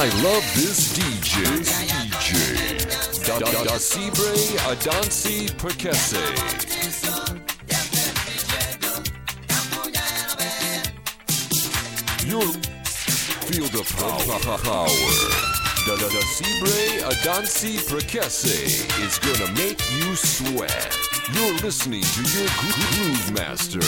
I love this DJ. DJ. Da da da Cibre Adansi Perkese. You'll feel the power. Da da da Cibre Adansi Perkese is gonna make you sweat. You're listening to your gro- groove master.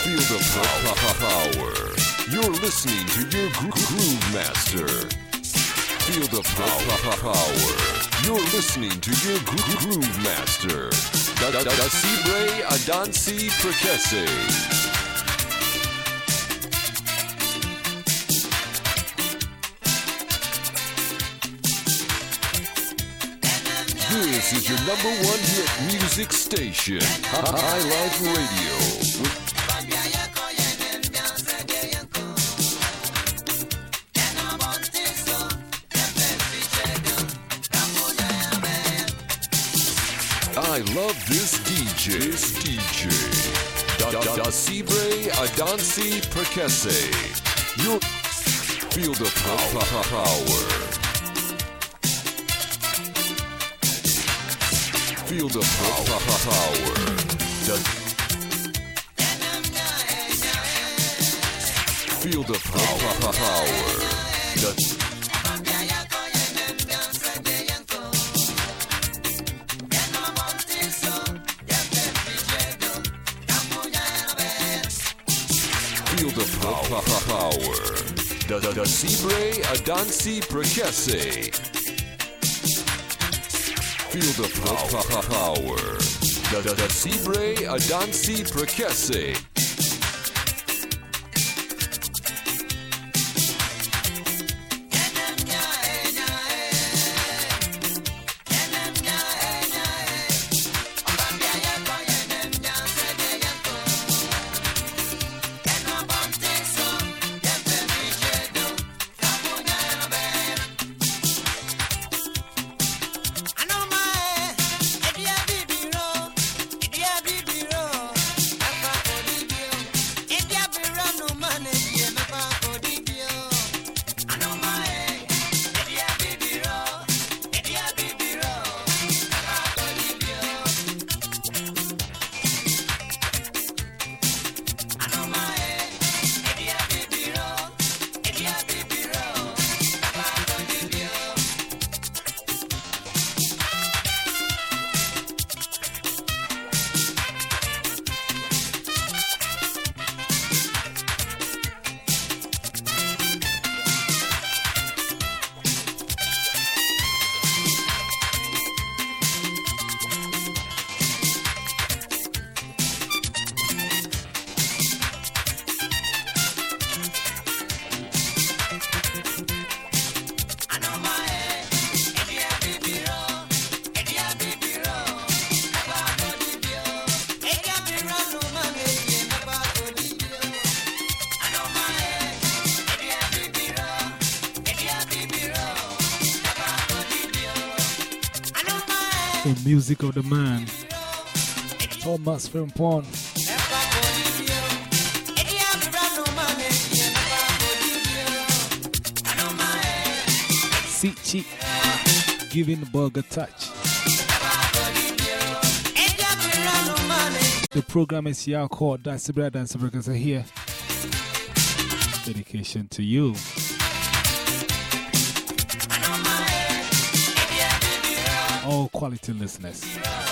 Feel the pow- power. You're listening to your gro- groove master. Feel the pow- power. You're listening to your gro- groove master. Da da da da Cibre Adansi Perkese. This is your number one hit music station, High Life Radio. With I love this DJ. This DJ. Da da da Cibre Adansi Perkese. You feel the power. Feel the pow- power. Feel the power. Da- the pow- power. Da da da Cibre Adansi Perkese. Feel the power. Da da da Cibre Adansi Perkese. Music of the man. Thomas Frimpong. Sichi. Giving the bug a touch. The program is here called That's the Bread Dance Breakers are here. Dedication to you. Quality listeners.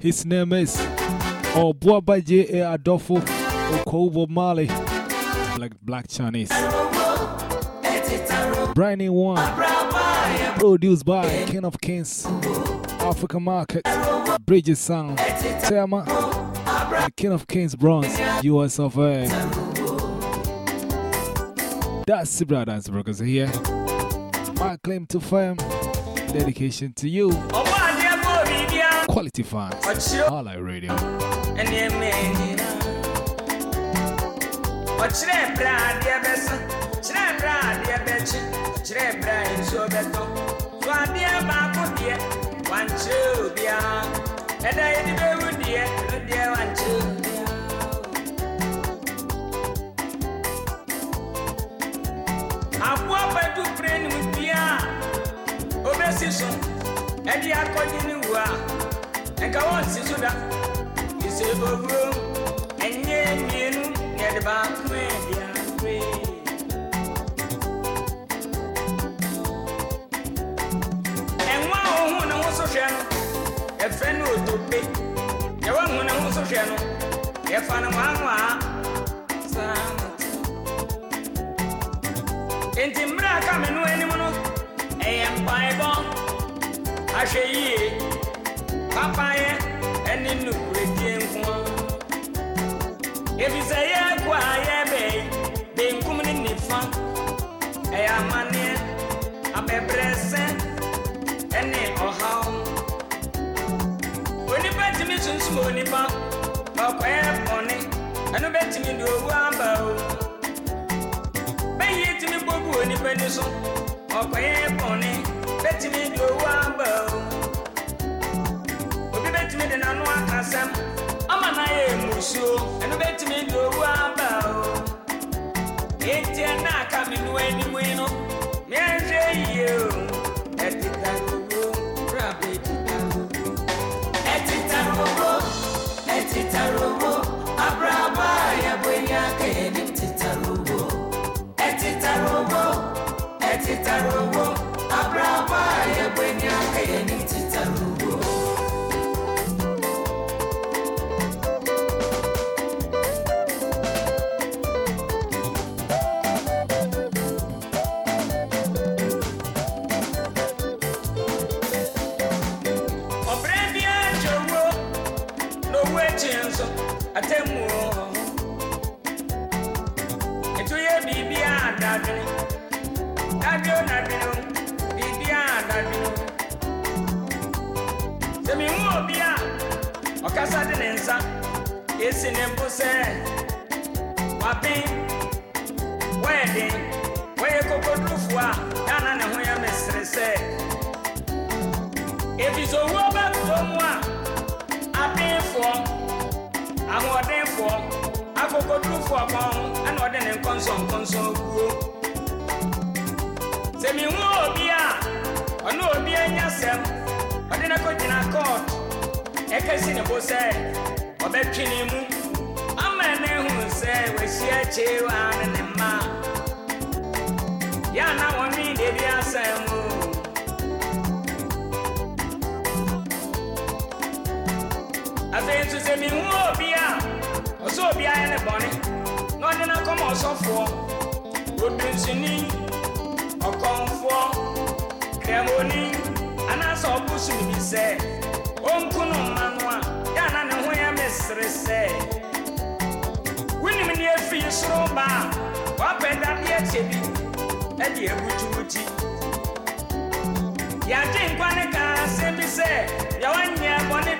His name is Obuaba J.A. Adofo Okobo Mali. like Black Chinese. New one. Produced by King of Kings, African Market, Bridges Sound, Tema, King of Kings Bronze, US of A. That's the brothers brothers here. My claim to fame, dedication to you. quality fans. All I radio. One, two, yeah. Pere ne mu bia obɛsi so ɛde akɔgye ne wu a nka wɔnsi so da. Ise owuo, ɛnyɛ mmienu, yɛde baako adi apere. Ẹ̀wọ̀n a òhun ne ho so hwɛ no, yɛfrɛ no otope. Yɛwɔ hu ne ho so hwɛ no, yɛfa no nwanwaa. Saa na te. Enti mmerɛ a me no anim no, ɛyɛ mpaebɔ. Ahwɛ yie, papayɛ ɛne nokoredie nko. Efisɛ yɛkɔ a yɛbɛn yi, benkum ne nifa. Ɛyɛ amanneɛ, abɛbrɛsɛ, ɛne ɔhaw. Onipa tumi sunsum onipa, ɔkɔyɛ bɔne, ɛno bɛtumi de owu aba o. Bɛyie tumi bogu onipa ni so, ɔkɔyɛ bɔne, de n'ano aka asɛm, ama n'ayɛ emusuo, ɛno bɛtumi de owu aba o. Eti ɛna aka mi nu anim yi no, mìíràn yie o, ɛtita ɛtita owó, abraba yabo ni aka yɛ ni tita owó. Ɛtita owó, ɛtita owó ekyir nso atemmu wɔ hɔ etu yɛ biribi a dadwene dadwene na dwene biribi a dadwene sɛ mehu obi a ɔkasa de ne. fɔ aŋɔden fɔ akokodu fɔ kɔn anɔden ne nkɔnsɔn nkɔnsɔn wuo sèmi ŋu obia ɔnu obia nya sɛm ɔde ne ko gyina kɔɔt ɛkɛsi ne bo sɛ ɔbɛ twi ne mu ama ne hu sɛ w'ahyia kyewa ne ne mma yɛ ana wɔn ne asɛm o. sɛ mehu obi a ɔsɛ obi ayɛ ne bɔne na ɔde no akɔma ɔsɔfoɔ odunsuni ɔkɔmfoɔ krɛmoni anaasɛ ɔbosom bi sɛ ɔnku no mma no a yɛ ana ne ho yɛ mesere sɛ wonim ne afiri soro ba a woapɛ dadeɛ kyɛ bi ɛde abutu wo ti yàgye nkwa ne ka asɛm bi sɛ yɛwɔ nyɛ bɔne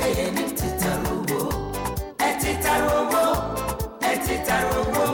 kàyé ní títàrú owó ẹ títàrú owó ẹ títàrú owó.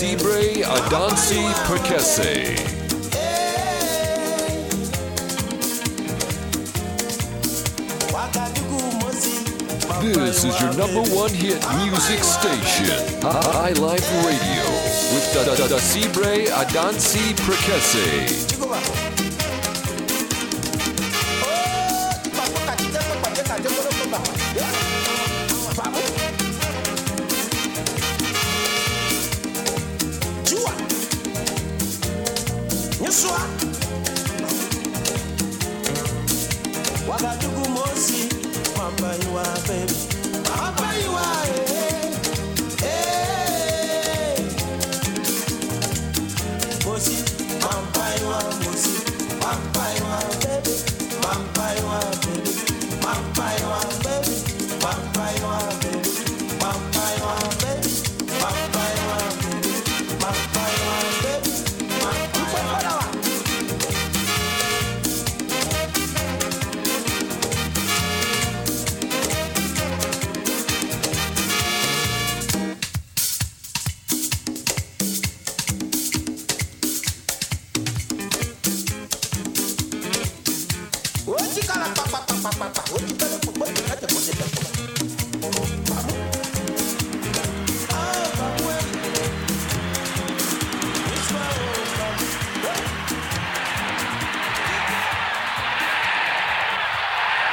Sibre Adansi Perkese. This is your number one hit music station, High Life Radio, with da da da Sibre Adansi Perkese. my baby. Pa pa pa pa pa pa. Pa pa pa pa pa.